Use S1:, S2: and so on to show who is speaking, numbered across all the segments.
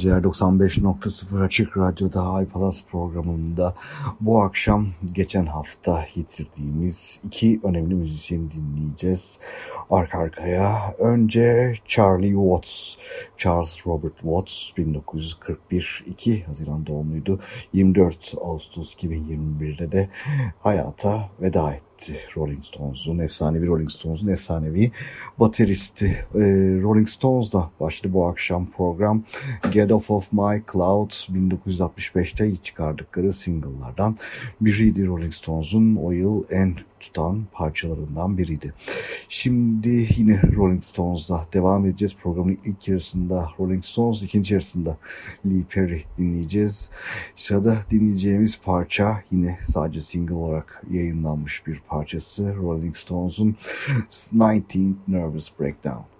S1: geceler 95.0 Açık Radyo'da Ay Palas programında bu akşam geçen hafta yitirdiğimiz iki önemli müzisyeni dinleyeceğiz arka arkaya. Önce Charlie Watts, Charles Robert Watts 1941 2 Haziran doğumluydu. 24 Ağustos 2021'de de hayata veda etti etti Rolling Stones'un, efsanevi Rolling Stones'un efsanevi bateristi. Ee, Rolling Stones'da başladı bu akşam program. Get Off of My Cloud 1965'te çıkardıkları single'lardan biriydi Rolling Stones'un o yıl en tutan parçalarından biriydi. Şimdi yine Rolling Stones'la devam edeceğiz. Programın ilk yarısında Rolling Stones, ikinci yarısında Lee Perry dinleyeceğiz. Sırada dinleyeceğimiz parça yine sadece single olarak yayınlanmış bir parçası. Rolling Stones'un 19 Nervous Breakdown.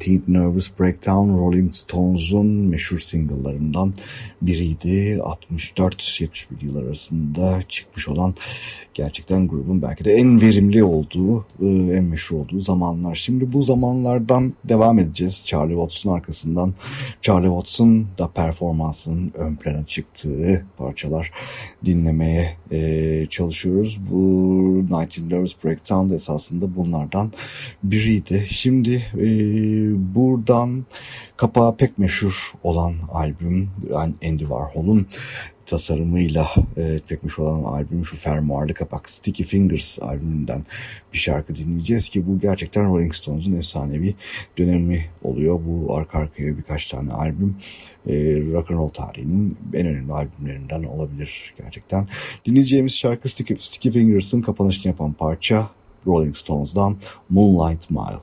S1: 19th Nervous Breakdown Rolling Stones'un meşhur single'larından biriydi. 64-71 yıllar arasında çıkmış olan gerçekten grubun belki de en verimli olduğu, e, en meşhur olduğu zamanlar. Şimdi bu zamanlardan devam edeceğiz. Charlie Watts'un arkasından Charlie Watts'un da performansının ön plana çıktığı parçalar dinlemeye e, çalışıyoruz. Bu 19 Nervous Breakdown esasında bunlardan biriydi. Şimdi e, buradan kapağı pek meşhur olan albüm Andy Warhol'un tasarımıyla e, çekmiş olan albüm şu fermuarlı kapak Sticky Fingers albümünden bir şarkı dinleyeceğiz ki bu gerçekten Rolling Stones'un efsanevi dönemi oluyor. Bu arka arkaya birkaç tane albüm e, rock and roll tarihinin en önemli albümlerinden olabilir gerçekten. Dinleyeceğimiz şarkı Sticky, Sticky Fingers'ın kapanışını yapan parça Rolling Stones'dan Moonlight Mile.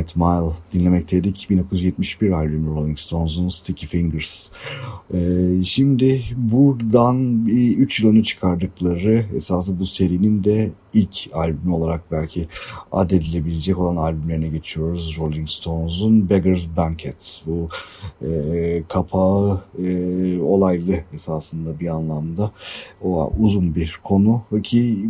S1: Moonlight Mile dinlemekteydik. 1971 albümü Rolling Stones'un Sticky Fingers. Ee, şimdi buradan 3 yıl önce çıkardıkları esası bu serinin de ilk albümü olarak belki adedilebilecek olan albümlerine geçiyoruz. Rolling Stones'un Beggar's Banquet. Bu e, kapağı e, olaylı esasında bir anlamda. O uzun bir konu ki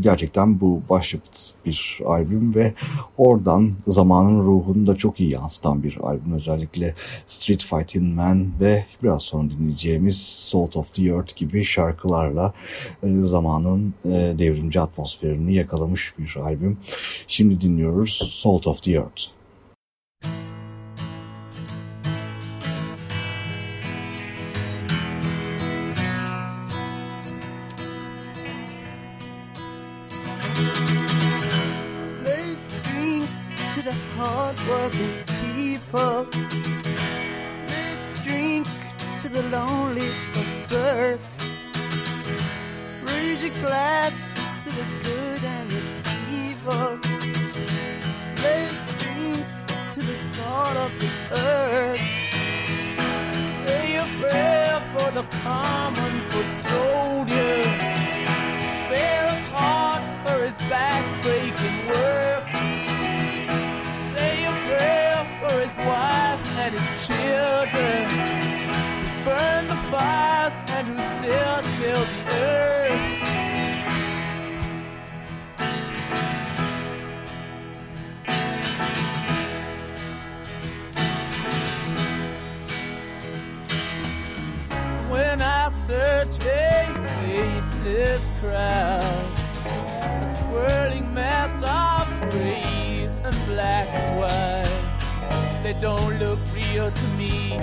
S1: gerçekten bu başyapıt bir albüm ve oradan zamanın ruhunu da çok iyi yansıtan bir albüm. Özellikle Street Fighting Man ve biraz sonra dinleyeceğimiz Salt of the Earth gibi şarkılarla e, zamanın e, devrimci atmosferini yakalamış bir albüm. Şimdi dinliyoruz Salt of the Earth.
S2: hard-working people. The lonely birth. Raise your glass to the good and the evil. Drink to the salt of the earth.
S3: Say a prayer for the common foot soldier. Spare a thought for his back-breaking work. Burn the fires and who still till the earth. When I search a faceless crowd, a swirling mass of gray and black and white they don't look real to me.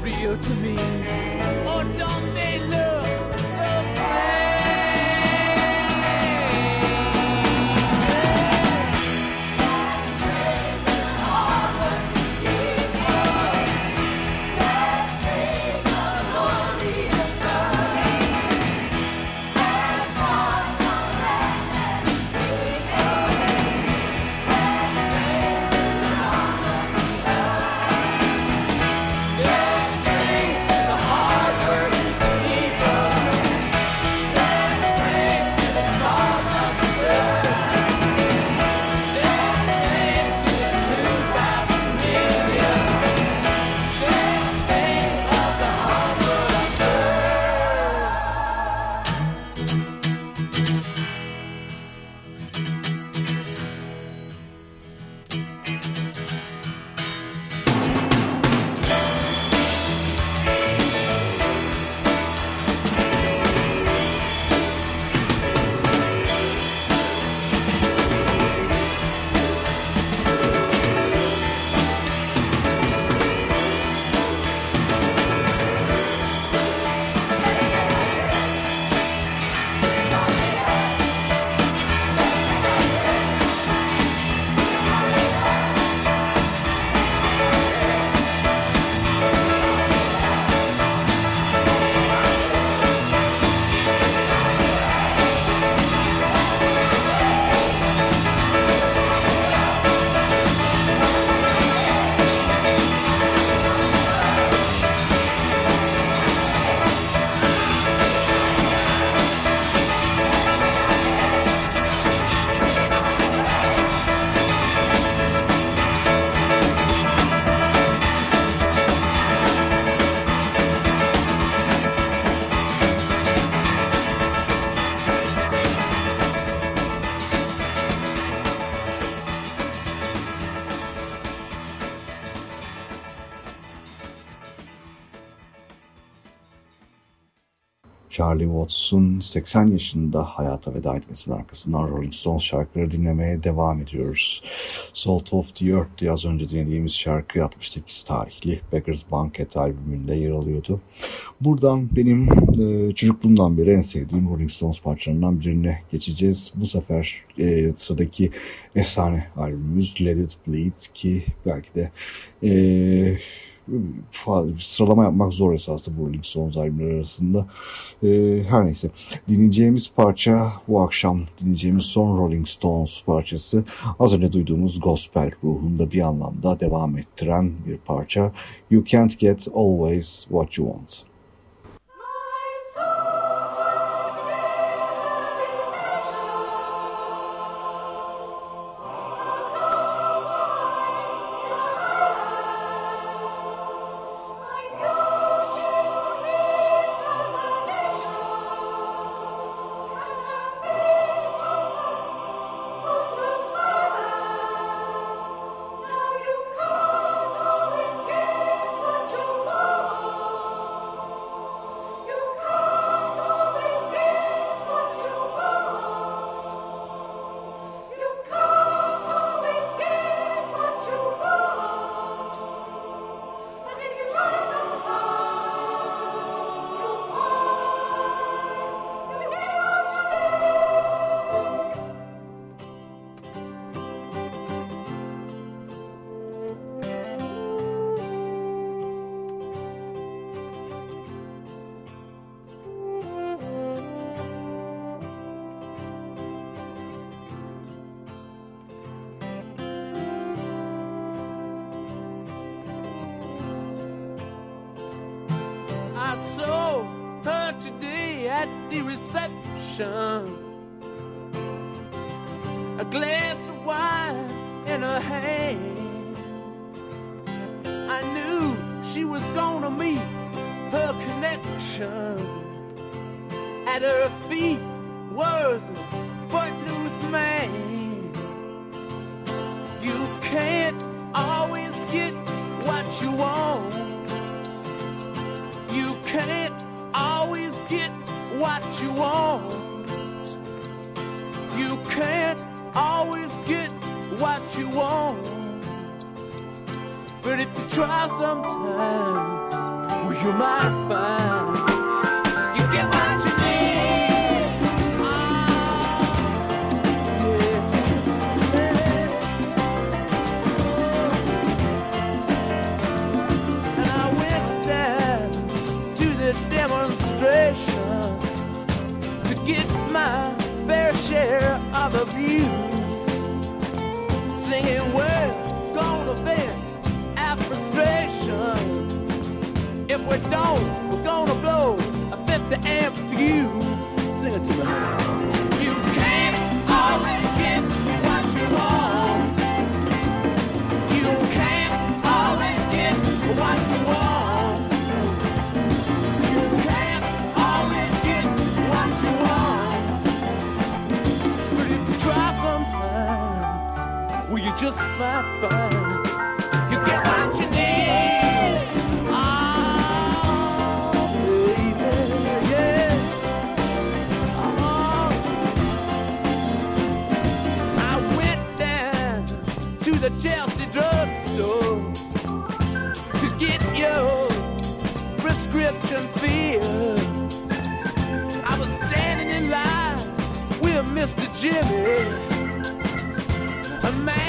S3: Real to me.
S1: Charlie Watts'un 80 yaşında hayata veda etmesinin arkasından Rolling Stones şarkıları dinlemeye devam ediyoruz. Salt of the Earth diye az önce dinlediğimiz şarkı 68 tarihli Beggars Banquet albümünde yer alıyordu. Buradan benim e, çocukluğumdan beri en sevdiğim Rolling Stones parçalarından birine geçeceğiz. Bu sefer e, sıradaki efsane albümümüz Let It Bleed ki belki de e, sıralama yapmak zor esası bu Rolling Stones albümleri arasında. E, her neyse dinleyeceğimiz parça bu akşam dinleyeceğimiz son Rolling Stones parçası az önce duyduğumuz gospel ruhunda bir anlamda devam ettiren bir parça. You Can't Get Always What You Want.
S3: gonna meet her connection. At her feet was a footloose man. You can't always get what you want. You can't always get what you want. You can't always get what you want. But if you try sometimes, well, you might find you get what you need. And I went down to the demonstration to get my fair share of. Singing words, gonna fail. We don't—we're gonna blow a 50 amp fuse. Sing it to me. You can't always get what you want. You can't always get what you want. You can't always get what you want. But if you try sometimes, will you just might find? Jimmy. A man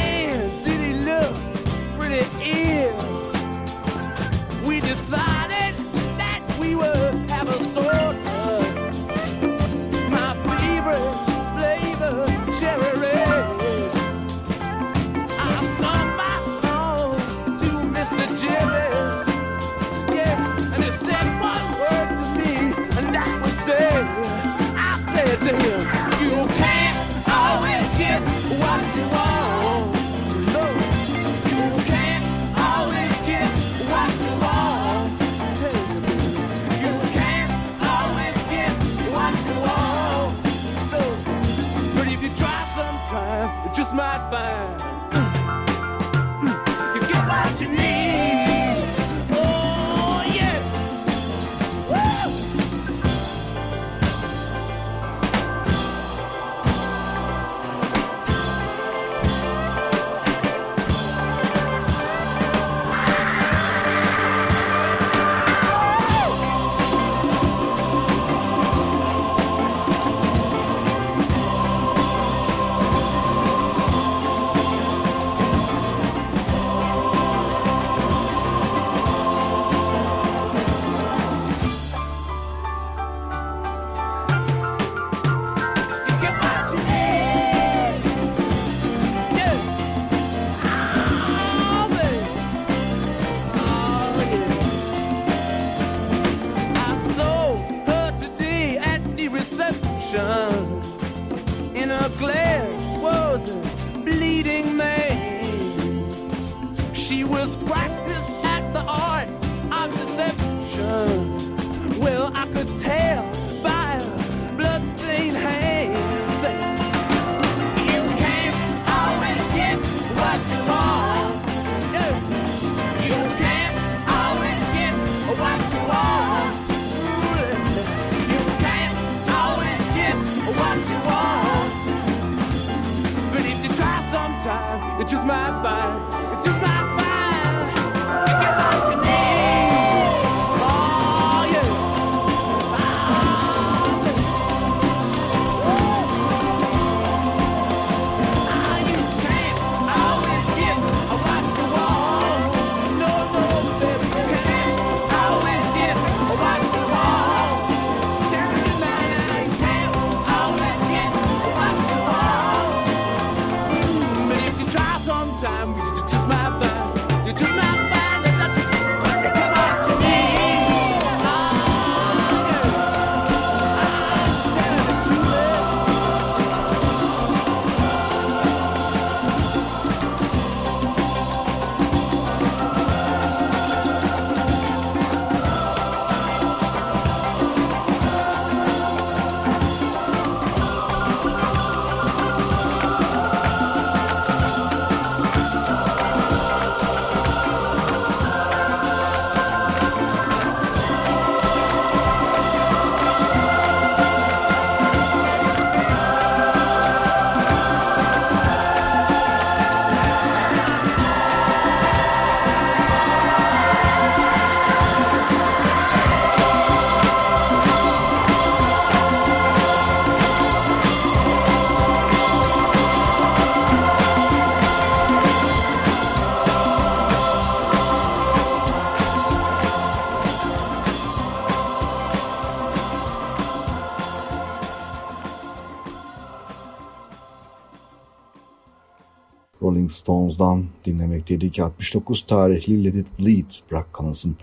S1: Stones'dan dinlemekteydik. 69 tarihli Let It Bleed Brock Connels'ın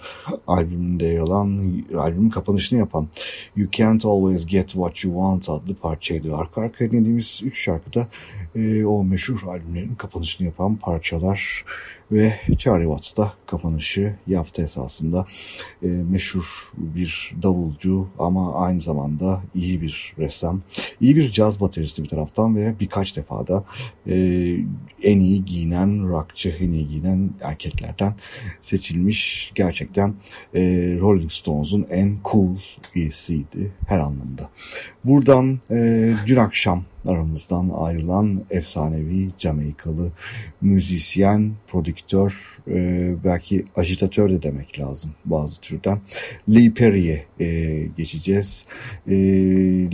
S1: albümünde yer alan, albümün kapanışını yapan You Can't Always Get What You Want adlı parçaydı. Arka arkaya dinlediğimiz 3 şarkıda e, o meşhur albümlerin kapanışını yapan parçalar ve Charlie Watts da kapanışı yaptı esasında. E, meşhur bir davulcu ama aynı zamanda iyi bir ressam, iyi bir caz bateristi bir taraftan ve birkaç defa da e, en iyi giyinen rockçı, en iyi giyinen erkeklerden seçilmiş. Gerçekten e, Rolling Stones'un en cool üyesiydi her anlamda. Buradan e, dün akşam aramızdan ayrılan efsanevi Jamaikalı müzisyen, prodüktör, e, belki ajitatör de demek lazım bazı türden. Lee Perry'e e, geçeceğiz. E,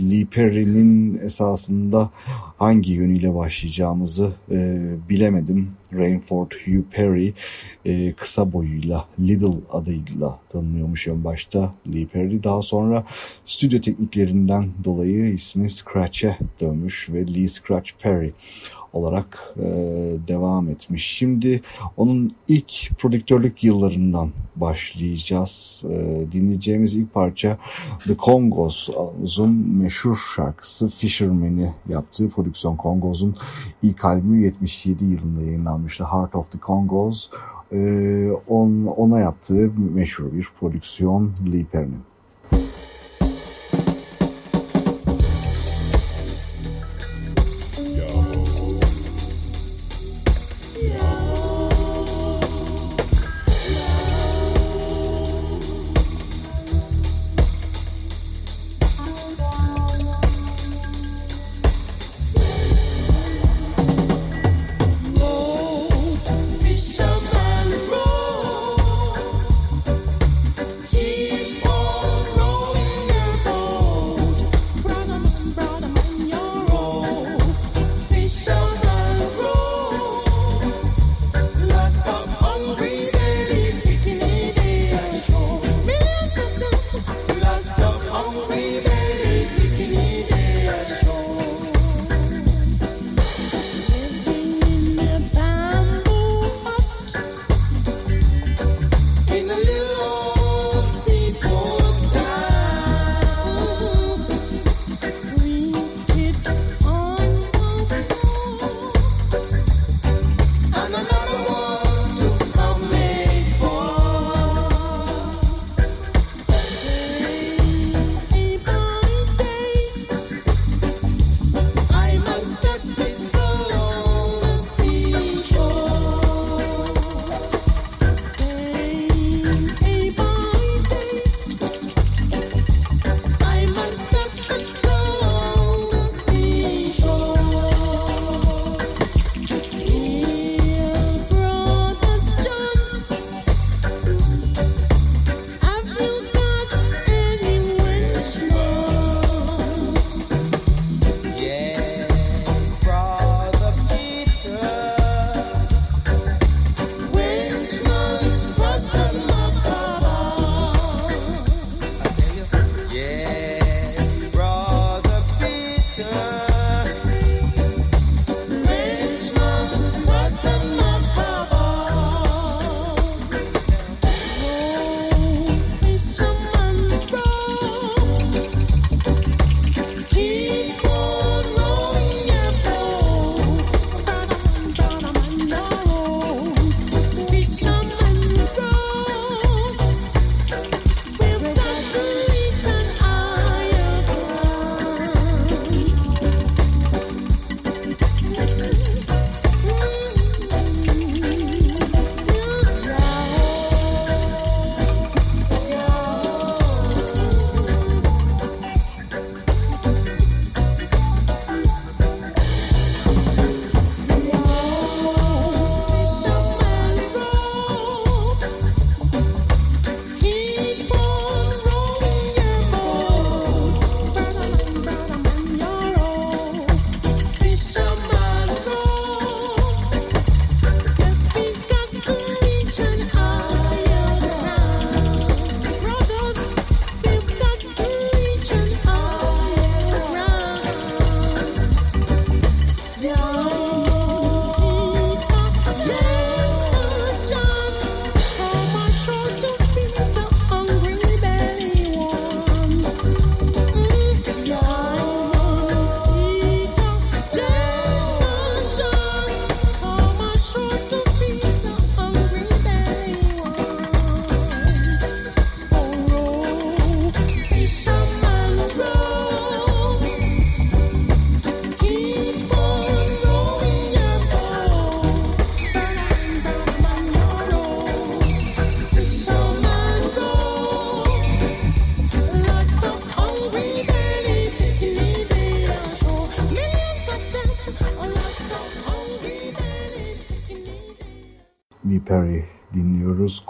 S1: Lee Perry'nin esasında hangi yönüyle başlayacağımızı e, bilemedim. Rainford Hugh Perry e, kısa boyuyla Little adıyla tanınıyormuş en başta Lee Perry. Daha sonra stüdyo tekniklerinden dolayı ismi Scratch'e dönmüş ve Lee Scratch Perry olarak e, devam etmiş. Şimdi onun ilk prodüktörlük yıllarından başlayacağız. E, dinleyeceğimiz ilk parça The Congos'un meşhur şarkısı Fisherman'i yaptığı prodüksiyon Congos'un ilk albümü 77 yılında yayınlanmıştı. Heart of the Congos. E, on, ona yaptığı meşhur bir prodüksiyon Lee Perry'nin.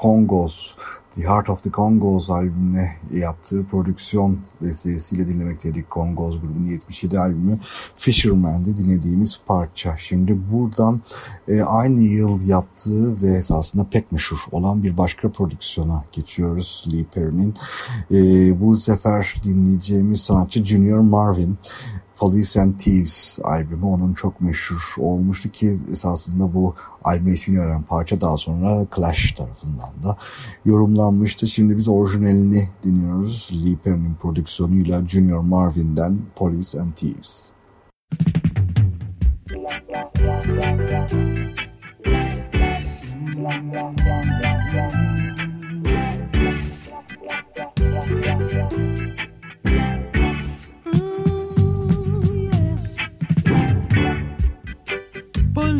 S1: Congos, The Heart of the Congos albümüne yaptığı prodüksiyon vesilesiyle dinlemekteydik. Congos grubunun 77 albümü Fisherman'de dinlediğimiz parça. Şimdi buradan e, aynı yıl yaptığı ve esasında pek meşhur olan bir başka prodüksiyona geçiyoruz Lee Perry'nin. E, bu sefer dinleyeceğimiz sanatçı Junior Marvin. Police and Thieves albümü onun çok meşhur olmuştu ki esasında bu albüm ismini veren parça daha sonra Clash tarafından da yorumlanmıştı. Şimdi biz orijinalini dinliyoruz. Lee Perry'nin prodüksiyonuyla Junior Marvin'den Police and Thieves.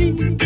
S4: see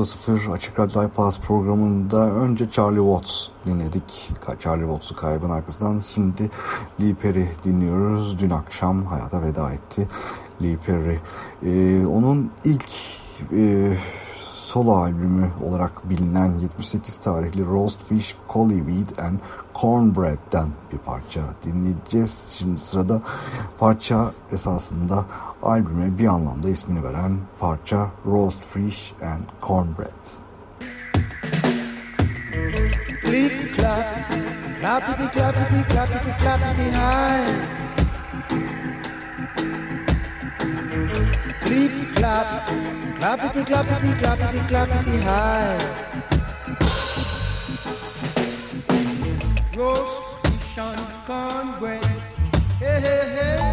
S1: 95.0 Açık Radyo iPlus programında önce Charlie Watts dinledik. Charlie Watts'u kaybın arkasından şimdi Lee Perry dinliyoruz. Dün akşam hayata veda etti Lee Perry. Ee, onun ilk e, solo albümü olarak bilinen 78 tarihli Roast Fish, Collyweed and Cornbread'den bir parça dinleyeceğiz. Şimdi sırada parça esasında albüme bir anlamda ismini veren parça Roast Fish and Cornbread.
S5: Clap, clappity clappity clappity clappity high. Roast fish on cornbread, hey hey hey.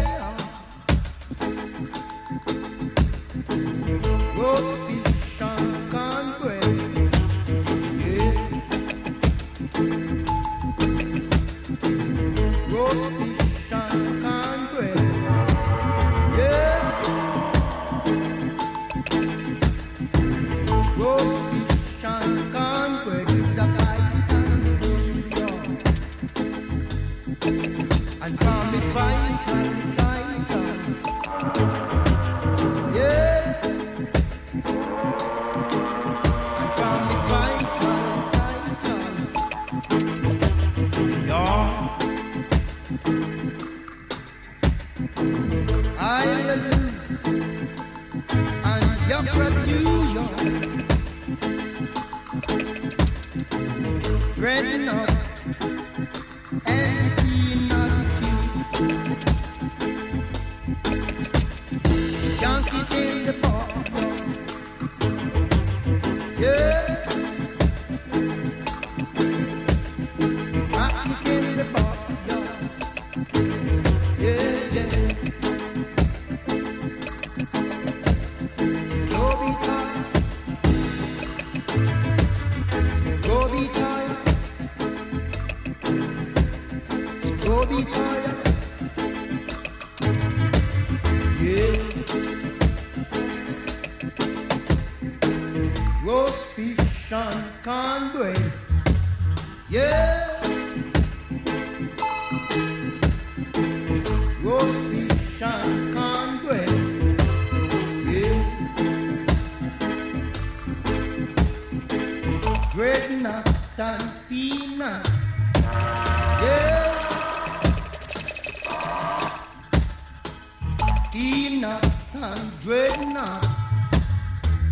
S5: Dreadnought.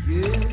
S5: Yeah.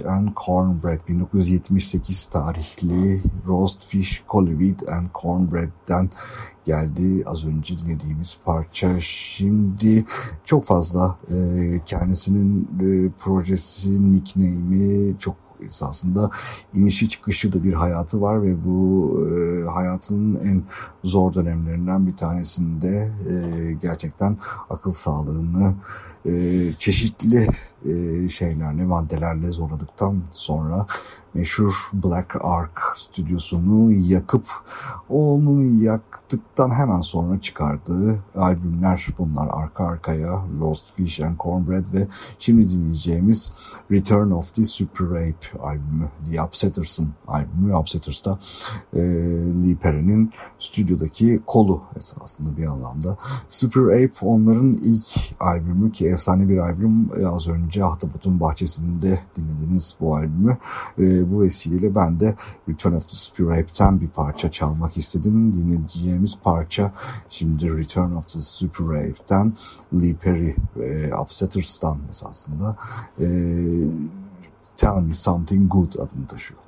S1: And Cornbread 1978 tarihli Roast Fish, Collyweed and Cornbread'den geldi az önce dinlediğimiz parça. Şimdi çok fazla e, kendisinin e, projesi, nickname'i çok esasında inişi çıkışı da bir hayatı var ve bu e, hayatının en zor dönemlerinden bir tanesinde e, gerçekten akıl sağlığını e, çeşitli e, şeylerle, maddelerle zorladıktan sonra meşhur Black Ark stüdyosunu yakıp onu yaktıktan hemen sonra çıkardığı albümler bunlar arka arkaya Lost Fish and Cornbread ve şimdi dinleyeceğimiz Return of the Super Ape albümü The Upsetters'ın albümü Upsetters'ta e, Lee Perry'nin stüdyodaki kolu esasında bir anlamda. Super Ape onların ilk albümü ki efsane bir albüm E, az önce Ahtapot'un bahçesinde dinlediğiniz bu albümü e, bu vesileyle ben de Return of the Super Ape'ten bir parça çalmak istedim. Dinleyeceğimiz parça şimdi Return of the Super Ape'ten Lee Perry e, Upsetters'tan esasında e, Tell Me Something Good adını taşıyor.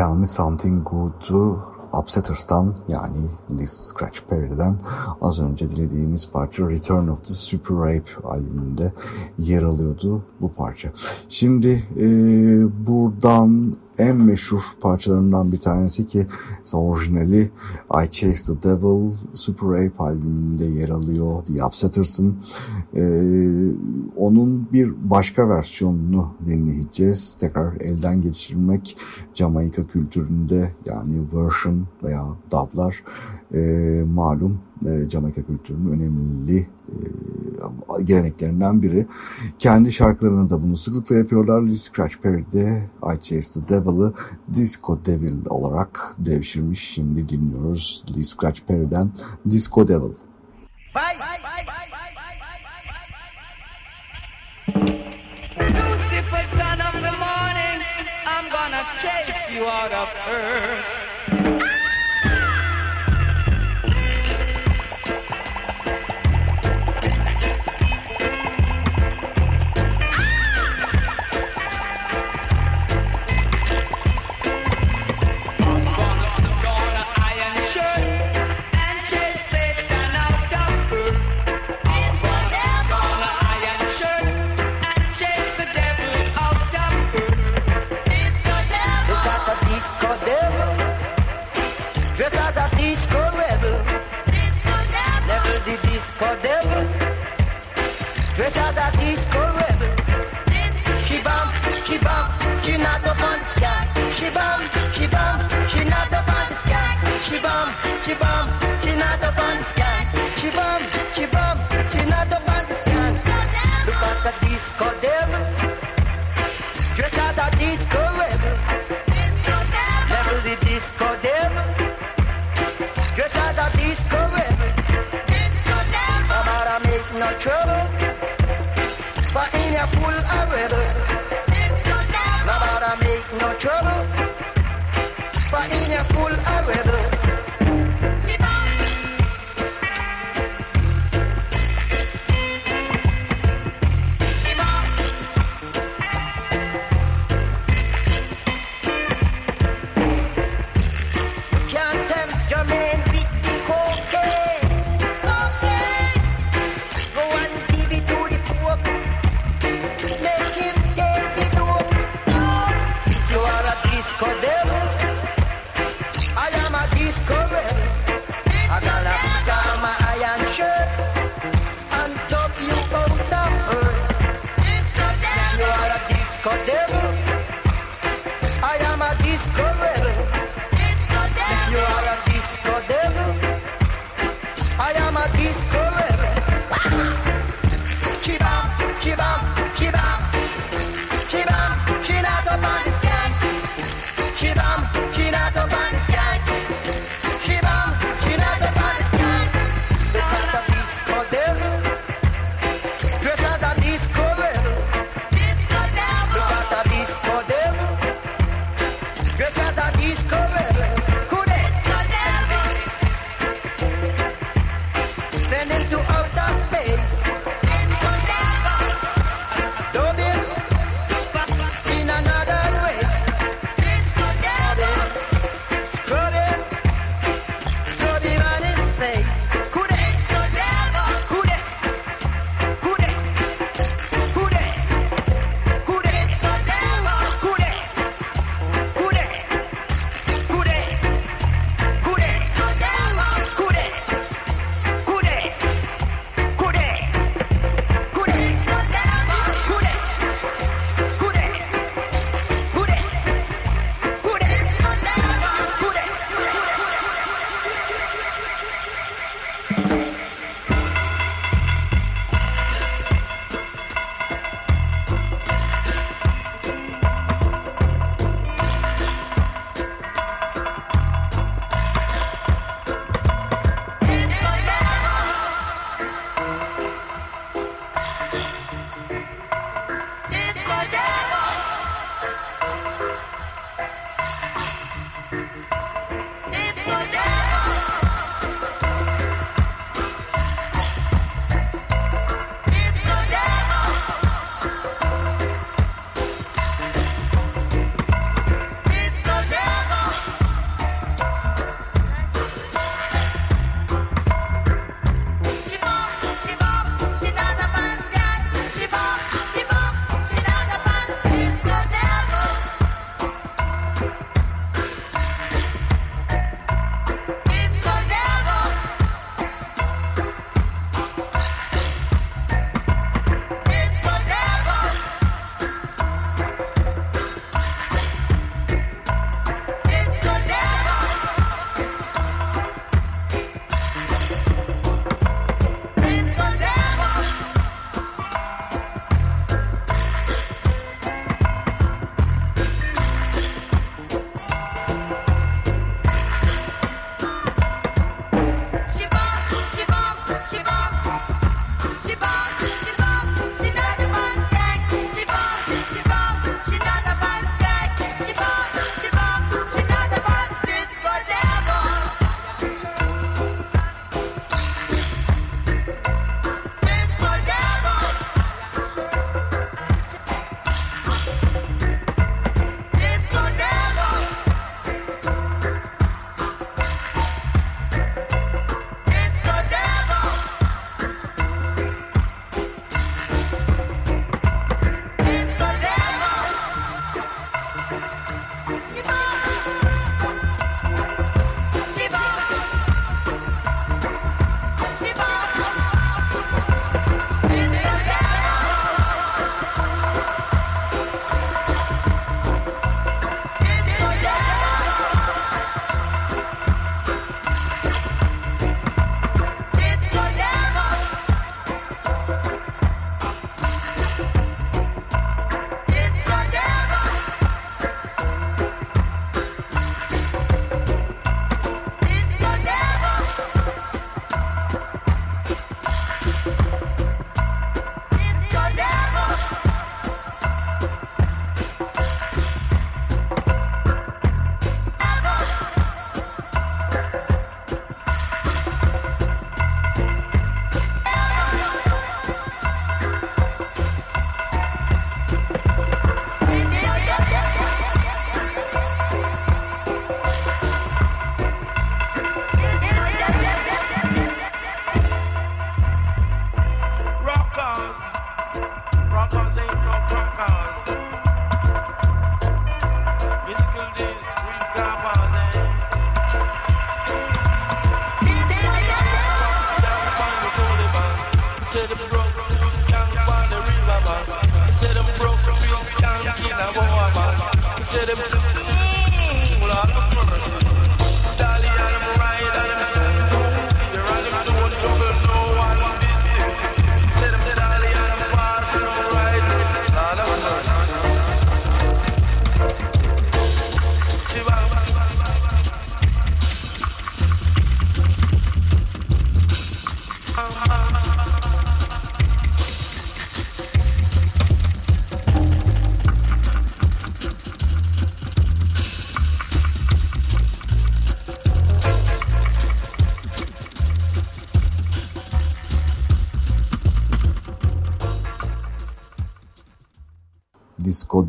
S1: Tell Me Something Good'u Upsetters'tan yani Liz Scratch Perry'den az önce dilediğimiz parça Return of the Super Rape albümünde yer alıyordu bu parça. Şimdi e, buradan en meşhur parçalarından bir tanesi ki orijinali I Chase the Devil Super Rape albümünde yer alıyor The Upsetters'ın. Ee, onun bir başka versiyonunu dinleyeceğiz. Tekrar elden geçirmek Jamaika kültüründe yani version veya dublar e, malum e, Jamaika kültürünün önemli e, geleneklerinden biri. Kendi şarkılarını da bunu sıklıkla yapıyorlar. Lee Scratch Perry'de I Chase the Devil'ı Disco Devil olarak devşirmiş. Şimdi dinliyoruz Lee Scratch Perry'den Disco Devil.
S6: Bye.
S3: Chase you out of earth.
S6: Dress as a disco rebel. She bump, she bump, she not up on the sky. She bump, she bump, she not up on the sky. She bump, she bump.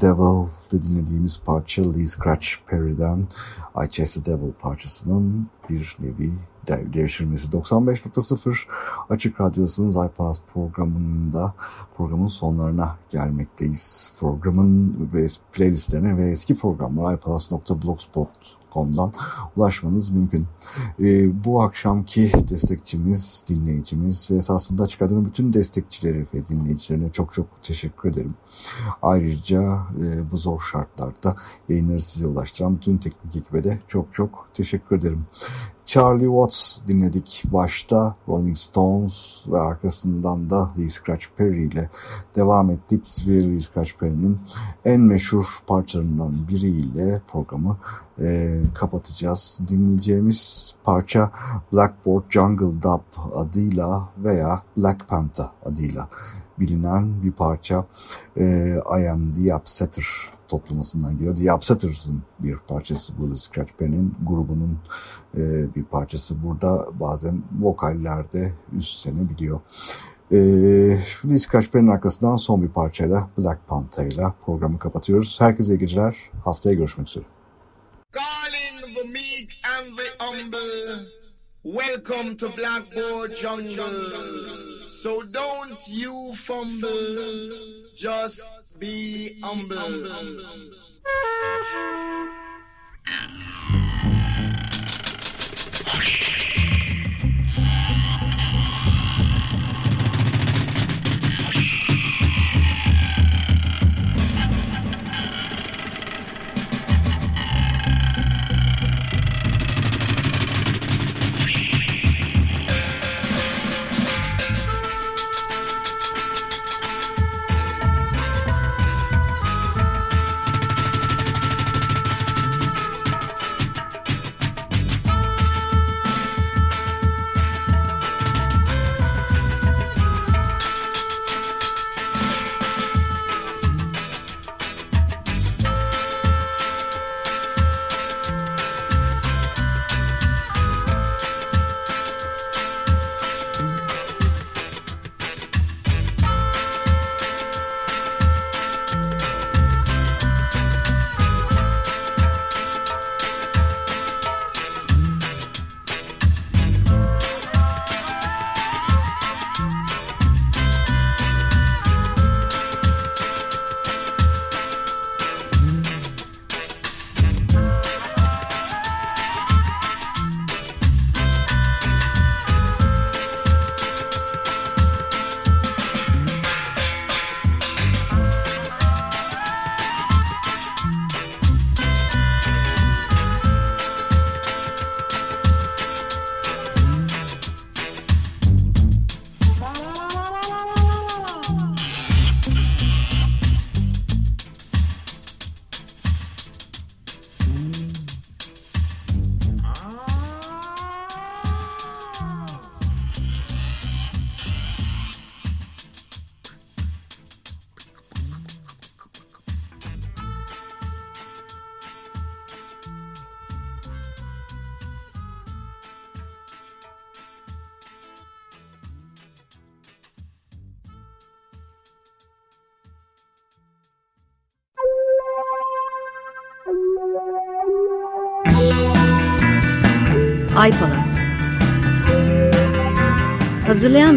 S1: Disco Devil'de dinlediğimiz parça Lee Scratch Perry'den I Chase the Devil parçasının bir nevi devşirmesi 95.0 Açık Radyosu'nun iPlus programında programın sonlarına gelmekteyiz. Programın playlistlerine ve eski programlar iPlus.blogspot Podcast.com'dan ulaşmanız mümkün. E, bu akşamki destekçimiz, dinleyicimiz ve esasında Radyo'nun bütün destekçileri ve dinleyicilerine çok çok teşekkür ederim. Ayrıca e, bu zor şartlarda yayınları size ulaştıran bütün teknik ekibe de çok çok teşekkür ederim. Charlie Watts dinledik başta. Rolling Stones ve arkasından da Lee Scratch Perry ile devam ettik. Ve Lee Scratch Perry'nin en meşhur parçalarından biriyle programı e, kapatacağız. Dinleyeceğimiz parça Blackboard Jungle Dub adıyla veya Black Panther adıyla bilinen bir parça. E, I Am The Upsetter toplamasından geliyor. The Upsetters'ın bir parçası bu Scratch Pen'in grubunun e, bir parçası. Burada bazen vokallerde üstlenebiliyor. E, Lee Scratch Pen'in arkasından son bir parçayla Black Panther ile programı kapatıyoruz. Herkese iyi geceler. Haftaya görüşmek üzere.
S7: Welcome to Blackboard Jungle. So don't you fumble. Just be humble. Ay